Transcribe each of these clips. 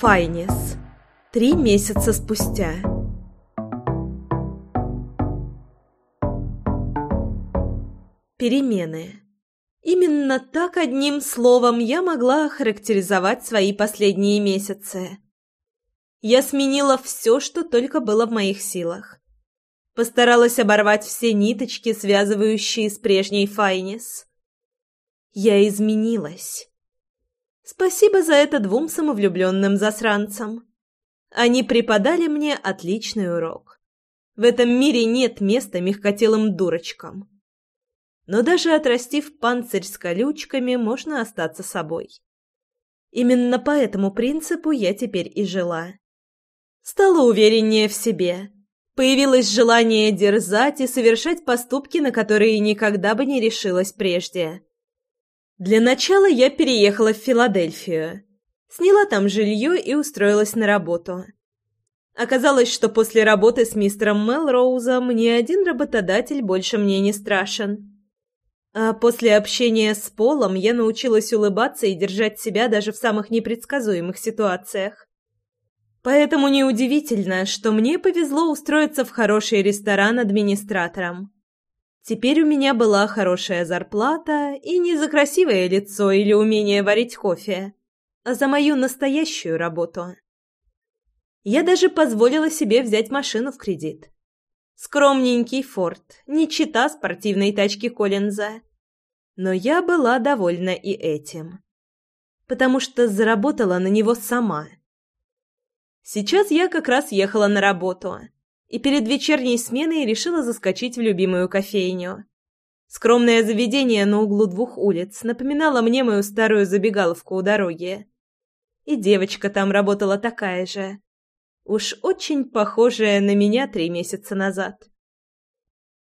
Файнис. Три месяца спустя. Перемены. Именно так одним словом я могла охарактеризовать свои последние месяцы. Я сменила все, что только было в моих силах. Постаралась оборвать все ниточки, связывающие с прежней Файнис. Я изменилась. Спасибо за это двум самовлюбленным засранцам. Они преподали мне отличный урок. В этом мире нет места мягкотелым дурочкам. Но даже отрастив панцирь с колючками, можно остаться собой. Именно по этому принципу я теперь и жила. Стала увереннее в себе. Появилось желание дерзать и совершать поступки, на которые никогда бы не решилась прежде. Для начала я переехала в Филадельфию. Сняла там жилье и устроилась на работу. Оказалось, что после работы с мистером Мелроузом ни один работодатель больше мне не страшен. А после общения с Полом я научилась улыбаться и держать себя даже в самых непредсказуемых ситуациях. Поэтому неудивительно, что мне повезло устроиться в хороший ресторан администратором. Теперь у меня была хорошая зарплата и не за красивое лицо или умение варить кофе, а за мою настоящую работу. Я даже позволила себе взять машину в кредит. Скромненький форт, не чита спортивной тачки Коллинза. Но я была довольна и этим. Потому что заработала на него сама. Сейчас я как раз ехала на работу – и перед вечерней сменой решила заскочить в любимую кофейню. Скромное заведение на углу двух улиц напоминало мне мою старую забегаловку у дороги. И девочка там работала такая же. Уж очень похожая на меня три месяца назад.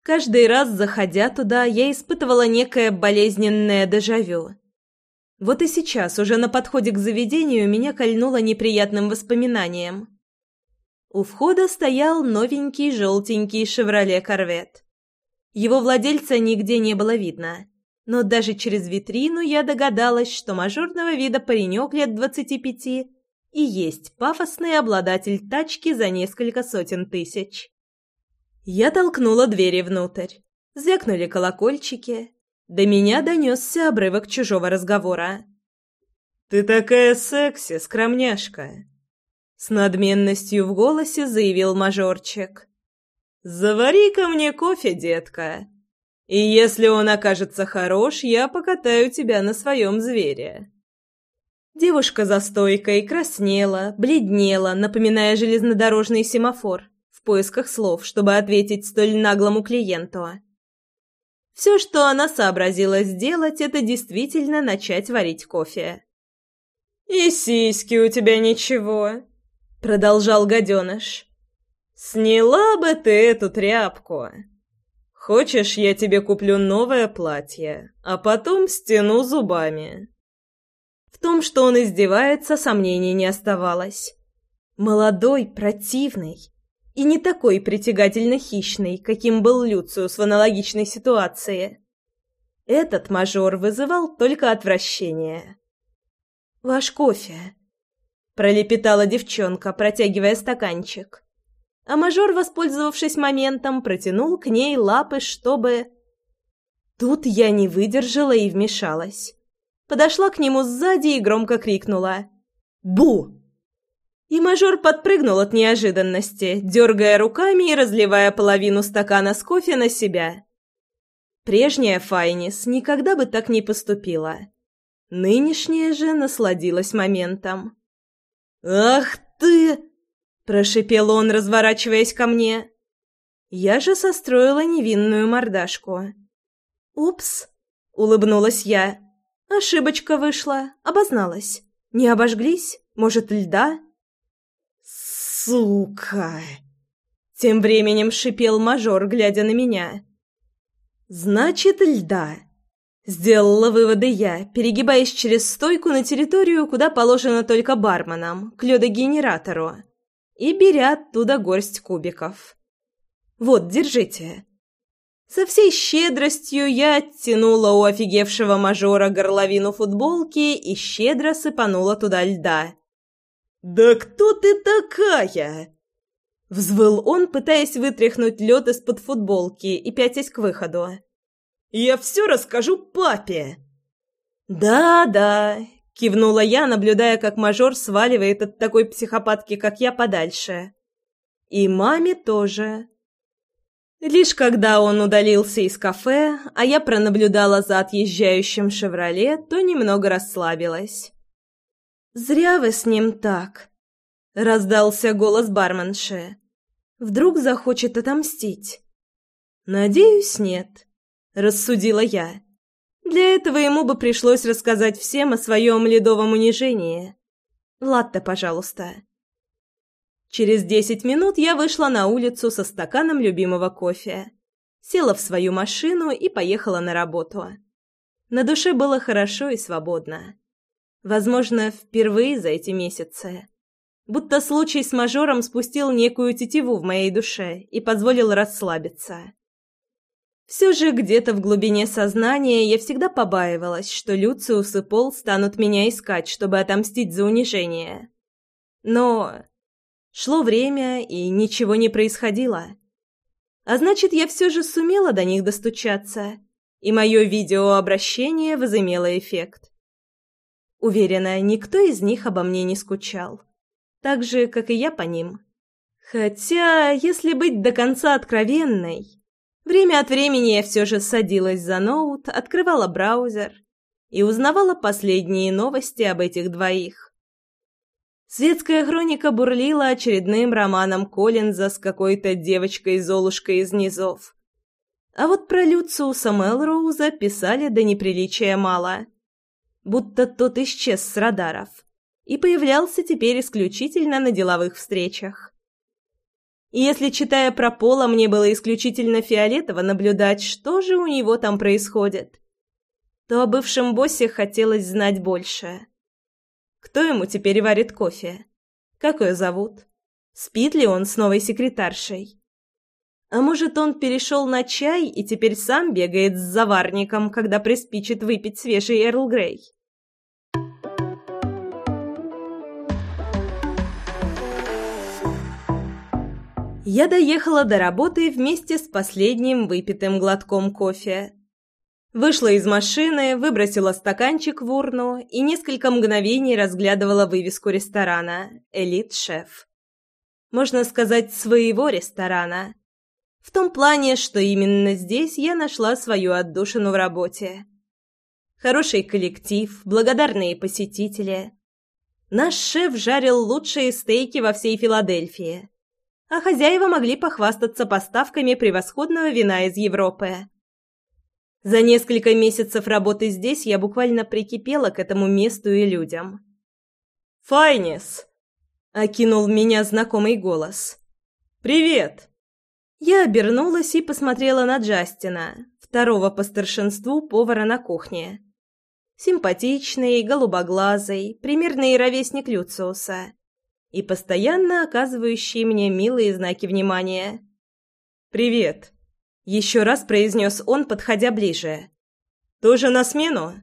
Каждый раз, заходя туда, я испытывала некое болезненное дежавю. Вот и сейчас, уже на подходе к заведению, меня кольнуло неприятным воспоминанием. У входа стоял новенький желтенький «Шевроле Корвет». Его владельца нигде не было видно, но даже через витрину я догадалась, что мажорного вида паренек лет двадцати пяти и есть пафосный обладатель тачки за несколько сотен тысяч. Я толкнула двери внутрь. Звякнули колокольчики. До меня донесся обрывок чужого разговора. «Ты такая секси, скромняшка!» С надменностью в голосе заявил мажорчик. «Завари-ка мне кофе, детка. И если он окажется хорош, я покатаю тебя на своем звере». Девушка за стойкой краснела, бледнела, напоминая железнодорожный семафор, в поисках слов, чтобы ответить столь наглому клиенту. Все, что она сообразила сделать, это действительно начать варить кофе. «И сиськи у тебя ничего», продолжал гаденыш. «Сняла бы ты эту тряпку. Хочешь, я тебе куплю новое платье, а потом стяну зубами?» В том, что он издевается, сомнений не оставалось. Молодой, противный и не такой притягательно хищный, каким был Люциус в аналогичной ситуации. Этот мажор вызывал только отвращение. «Ваш кофе», пролепетала девчонка, протягивая стаканчик. А мажор, воспользовавшись моментом, протянул к ней лапы, чтобы... Тут я не выдержала и вмешалась. Подошла к нему сзади и громко крикнула «Бу!». И мажор подпрыгнул от неожиданности, дергая руками и разливая половину стакана с кофе на себя. Прежняя Файнис никогда бы так не поступила. Нынешняя же насладилась моментом. «Ах ты!» – прошипел он, разворачиваясь ко мне. Я же состроила невинную мордашку. «Упс!» – улыбнулась я. «Ошибочка вышла, обозналась. Не обожглись? Может, льда?» «Сука!» Тем временем шипел мажор, глядя на меня. «Значит, льда!» Сделала выводы я, перегибаясь через стойку на территорию, куда положено только барменам, к лёдогенератору, и беря оттуда горсть кубиков. «Вот, держите». Со всей щедростью я оттянула у офигевшего мажора горловину футболки и щедро сыпанула туда льда. «Да кто ты такая?» Взвыл он, пытаясь вытряхнуть лед из-под футболки и пятясь к выходу. «Я все расскажу папе!» «Да-да», — кивнула я, наблюдая, как мажор сваливает от такой психопатки, как я, подальше. «И маме тоже». Лишь когда он удалился из кафе, а я пронаблюдала за отъезжающим «Шевроле», то немного расслабилась. «Зря вы с ним так», — раздался голос барменши. «Вдруг захочет отомстить?» «Надеюсь, нет», — рассудила я. «Для этого ему бы пришлось рассказать всем о своем ледовом унижении. Латте, пожалуйста». Через десять минут я вышла на улицу со стаканом любимого кофе, села в свою машину и поехала на работу. На душе было хорошо и свободно. Возможно, впервые за эти месяцы. Будто случай с мажором спустил некую тетиву в моей душе и позволил расслабиться. Все же где-то в глубине сознания я всегда побаивалась, что Люциус и Пол станут меня искать, чтобы отомстить за унижение. Но Шло время, и ничего не происходило. А значит, я все же сумела до них достучаться, и мое видеообращение возымело эффект. Уверена, никто из них обо мне не скучал. Так же, как и я по ним. Хотя, если быть до конца откровенной, время от времени я все же садилась за ноут, открывала браузер и узнавала последние новости об этих двоих. Светская хроника бурлила очередным романом Коллинза с какой-то девочкой-золушкой из низов. А вот про Люциуса Мелроуза писали до неприличия мало. Будто тот исчез с радаров и появлялся теперь исключительно на деловых встречах. И если, читая про Пола, мне было исключительно фиолетово наблюдать, что же у него там происходит, то о бывшем боссе хотелось знать больше. Кто ему теперь варит кофе? Как ее зовут? Спит ли он с новой секретаршей? А может, он перешел на чай и теперь сам бегает с заварником, когда приспичит выпить свежий Эрл Грей? Я доехала до работы вместе с последним выпитым глотком кофе. Вышла из машины, выбросила стаканчик в урну и несколько мгновений разглядывала вывеску ресторана «Элит-шеф». Можно сказать, своего ресторана. В том плане, что именно здесь я нашла свою отдушину в работе. Хороший коллектив, благодарные посетители. Наш шеф жарил лучшие стейки во всей Филадельфии, а хозяева могли похвастаться поставками превосходного вина из Европы. За несколько месяцев работы здесь я буквально прикипела к этому месту и людям. «Файнис!» — окинул меня знакомый голос. «Привет!» Я обернулась и посмотрела на Джастина, второго по старшинству повара на кухне. Симпатичный, голубоглазый, примерный ровесник Люциуса и постоянно оказывающий мне милые знаки внимания. «Привет!» Еще раз произнес он, подходя ближе. «Тоже на смену?»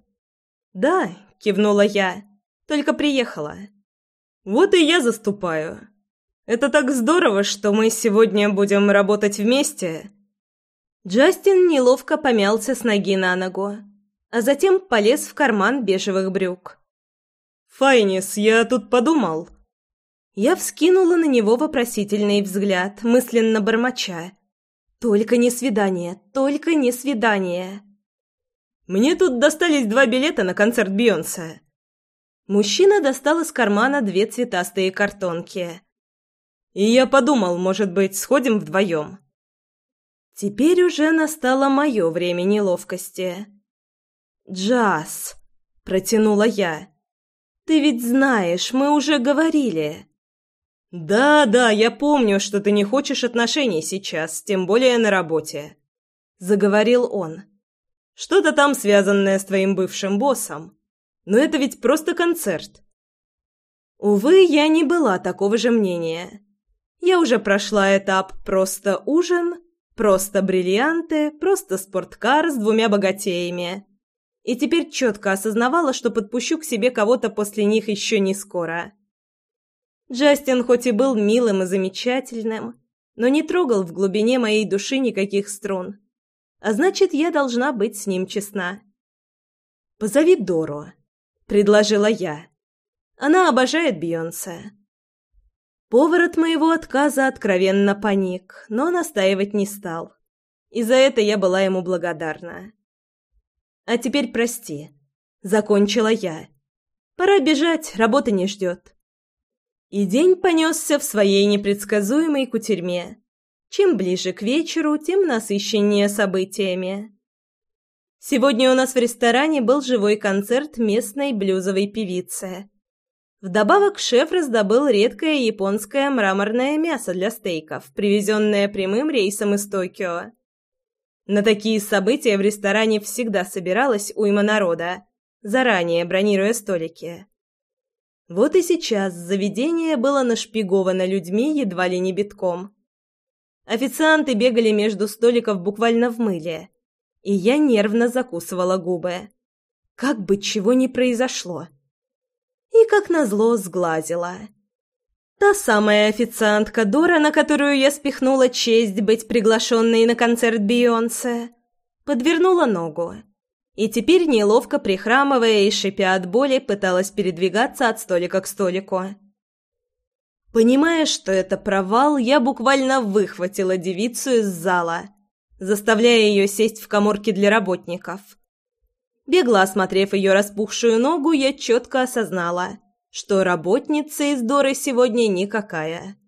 «Да», — кивнула я, — «только приехала». «Вот и я заступаю. Это так здорово, что мы сегодня будем работать вместе». Джастин неловко помялся с ноги на ногу, а затем полез в карман бежевых брюк. «Файнис, я тут подумал». Я вскинула на него вопросительный взгляд, мысленно бормоча. Только не свидание, только не свидание. Мне тут достались два билета на концерт Бейонсе. Мужчина достал из кармана две цветастые картонки. И я подумал, может быть, сходим вдвоем. Теперь уже настало мое время неловкости. «Джаз», — протянула я. «Ты ведь знаешь, мы уже говорили». «Да, да, я помню, что ты не хочешь отношений сейчас, тем более на работе», — заговорил он. «Что-то там связанное с твоим бывшим боссом. Но это ведь просто концерт». Увы, я не была такого же мнения. Я уже прошла этап «просто ужин», «просто бриллианты», «просто спорткар с двумя богатеями». И теперь четко осознавала, что подпущу к себе кого-то после них еще не скоро. Джастин хоть и был милым и замечательным, но не трогал в глубине моей души никаких струн. А значит, я должна быть с ним честна. «Позови Дору», — предложила я. «Она обожает Бейонсе». Повар от моего отказа откровенно паник, но настаивать не стал. И за это я была ему благодарна. «А теперь прости», — закончила я. «Пора бежать, работа не ждет». И день понесся в своей непредсказуемой кутерьме. Чем ближе к вечеру, тем насыщеннее событиями. Сегодня у нас в ресторане был живой концерт местной блюзовой певицы. Вдобавок шеф раздобыл редкое японское мраморное мясо для стейков, привезенное прямым рейсом из Токио. На такие события в ресторане всегда собиралась уйма народа, заранее бронируя столики. Вот и сейчас заведение было нашпиговано людьми едва ли не битком. Официанты бегали между столиков буквально в мыле, и я нервно закусывала губы. Как бы чего ни произошло. И, как назло, сглазила. Та самая официантка Дора, на которую я спихнула честь быть приглашенной на концерт Бейонсе, подвернула ногу и теперь, неловко прихрамывая и шипя от боли, пыталась передвигаться от столика к столику. Понимая, что это провал, я буквально выхватила девицу из зала, заставляя ее сесть в коморке для работников. Бегло осмотрев ее распухшую ногу, я четко осознала, что работница из Доры сегодня никакая.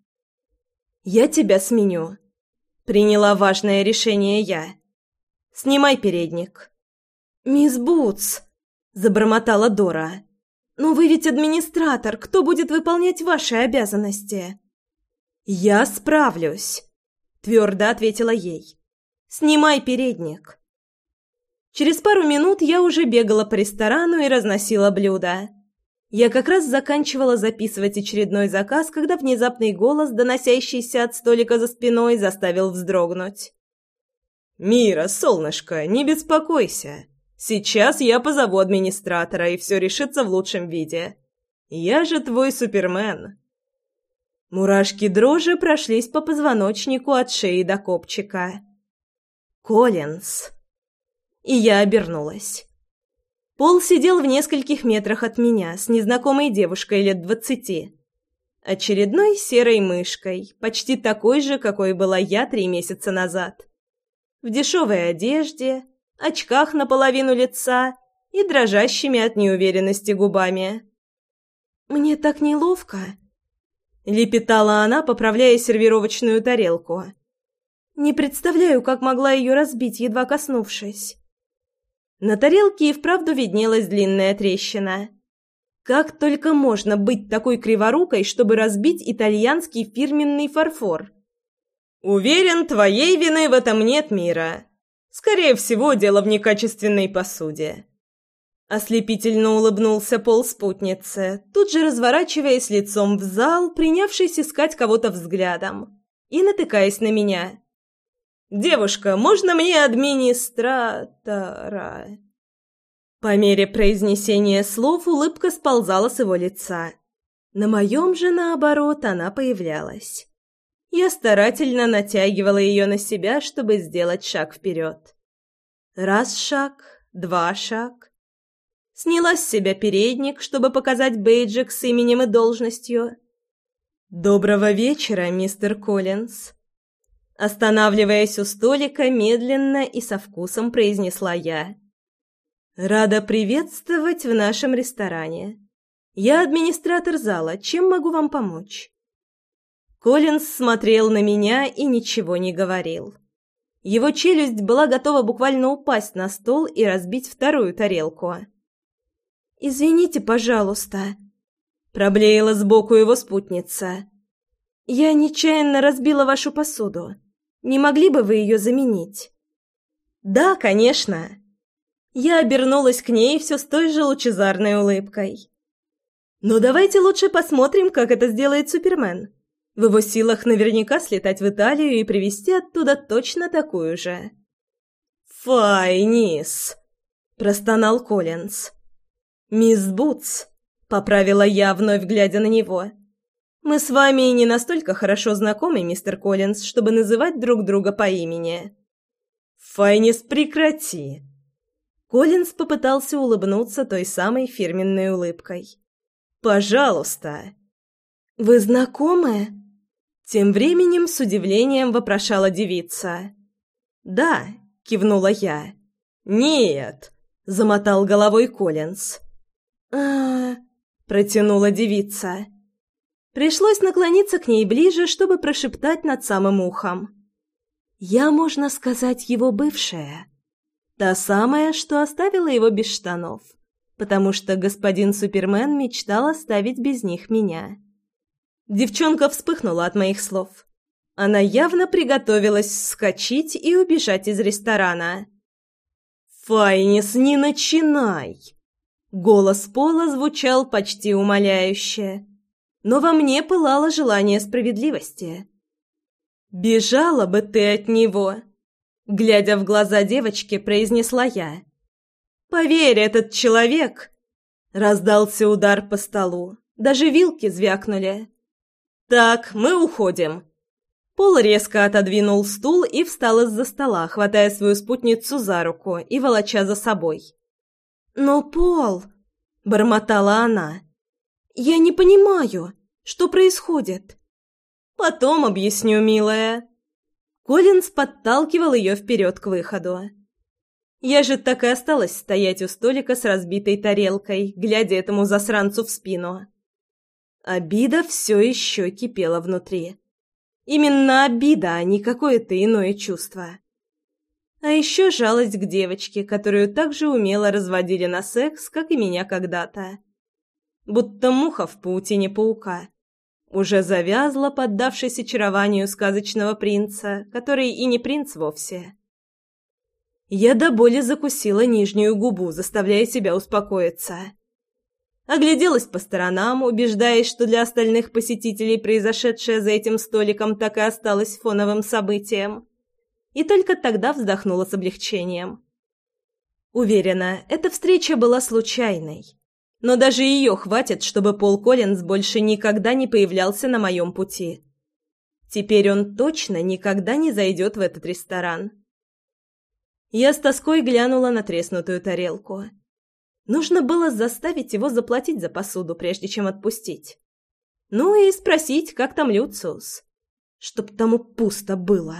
«Я тебя сменю», — приняла важное решение я. «Снимай передник». «Мисс Бутс», — забормотала Дора, — «но вы ведь администратор, кто будет выполнять ваши обязанности?» «Я справлюсь», — твердо ответила ей. «Снимай передник». Через пару минут я уже бегала по ресторану и разносила блюда. Я как раз заканчивала записывать очередной заказ, когда внезапный голос, доносящийся от столика за спиной, заставил вздрогнуть. «Мира, солнышко, не беспокойся. Сейчас я позову администратора, и все решится в лучшем виде. Я же твой супермен». Мурашки дрожи прошлись по позвоночнику от шеи до копчика. «Коллинз». И я обернулась. Пол сидел в нескольких метрах от меня с незнакомой девушкой лет двадцати. Очередной серой мышкой, почти такой же, какой была я три месяца назад. В дешевой одежде, очках наполовину лица и дрожащими от неуверенности губами. «Мне так неловко», — лепетала она, поправляя сервировочную тарелку. «Не представляю, как могла ее разбить, едва коснувшись». На тарелке и вправду виднелась длинная трещина. Как только можно быть такой криворукой, чтобы разбить итальянский фирменный фарфор? «Уверен, твоей вины в этом нет, Мира», Скорее всего, дело в некачественной посуде. Ослепительно улыбнулся пол спутницы, тут же разворачиваясь лицом в зал, принявшись искать кого-то взглядом, и натыкаясь на меня. «Девушка, можно мне администратора?» По мере произнесения слов улыбка сползала с его лица. На моем же, наоборот, она появлялась. Я старательно натягивала ее на себя, чтобы сделать шаг вперед. Раз шаг, два шаг. Сняла с себя передник, чтобы показать бейджик с именем и должностью. «Доброго вечера, мистер Коллинз!» Останавливаясь у столика, медленно и со вкусом произнесла я. «Рада приветствовать в нашем ресторане. Я администратор зала. Чем могу вам помочь?» Коллинз смотрел на меня и ничего не говорил. Его челюсть была готова буквально упасть на стол и разбить вторую тарелку. «Извините, пожалуйста», — проблеяла сбоку его спутница. «Я нечаянно разбила вашу посуду. Не могли бы вы ее заменить?» «Да, конечно». Я обернулась к ней все с той же лучезарной улыбкой. «Но давайте лучше посмотрим, как это сделает Супермен». В его силах наверняка слетать в Италию и привезти оттуда точно такую же. «Файнис!» – простонал Коллинз. «Мисс Бутс», – поправила я, вновь глядя на него. Мы с вами не настолько хорошо знакомы, мистер Коллинз, чтобы называть друг друга по имени. Файнис, прекрати. Коллинз попытался улыбнуться той самой фирменной улыбкой. Пожалуйста. Вы знакомы? Тем временем с удивлением вопрошала девица. Да, кивнула я. Нет, замотал головой Коллинз. А, протянула девица. Пришлось наклониться к ней ближе, чтобы прошептать над самым ухом. «Я, можно сказать, его бывшая. Та самая, что оставила его без штанов, потому что господин Супермен мечтал оставить без них меня». Девчонка вспыхнула от моих слов. Она явно приготовилась вскочить и убежать из ресторана. «Файнис, не начинай!» Голос Пола звучал почти умоляюще но во мне пылало желание справедливости. «Бежала бы ты от него!» Глядя в глаза девочки, произнесла я. «Поверь, этот человек...» Раздался удар по столу. Даже вилки звякнули. «Так, мы уходим». Пол резко отодвинул стул и встал из-за стола, хватая свою спутницу за руку и волоча за собой. «Но, Пол...» — бормотала она. Я не понимаю, что происходит. Потом объясню, милая. Коллинз подталкивал ее вперед к выходу. Я же так и осталась стоять у столика с разбитой тарелкой, глядя этому засранцу в спину. Обида все еще кипела внутри. Именно обида, а не какое-то иное чувство. А еще жалость к девочке, которую так же умело разводили на секс, как и меня когда-то будто муха в паутине паука. Уже завязла, поддавшись очарованию сказочного принца, который и не принц вовсе. Я до боли закусила нижнюю губу, заставляя себя успокоиться. Огляделась по сторонам, убеждаясь, что для остальных посетителей произошедшее за этим столиком так и осталось фоновым событием. И только тогда вздохнула с облегчением. Уверена, эта встреча была случайной но даже ее хватит, чтобы Пол Коллинз больше никогда не появлялся на моем пути. Теперь он точно никогда не зайдет в этот ресторан. Я с тоской глянула на треснутую тарелку. Нужно было заставить его заплатить за посуду, прежде чем отпустить. Ну и спросить, как там Люциус. Чтоб тому пусто было.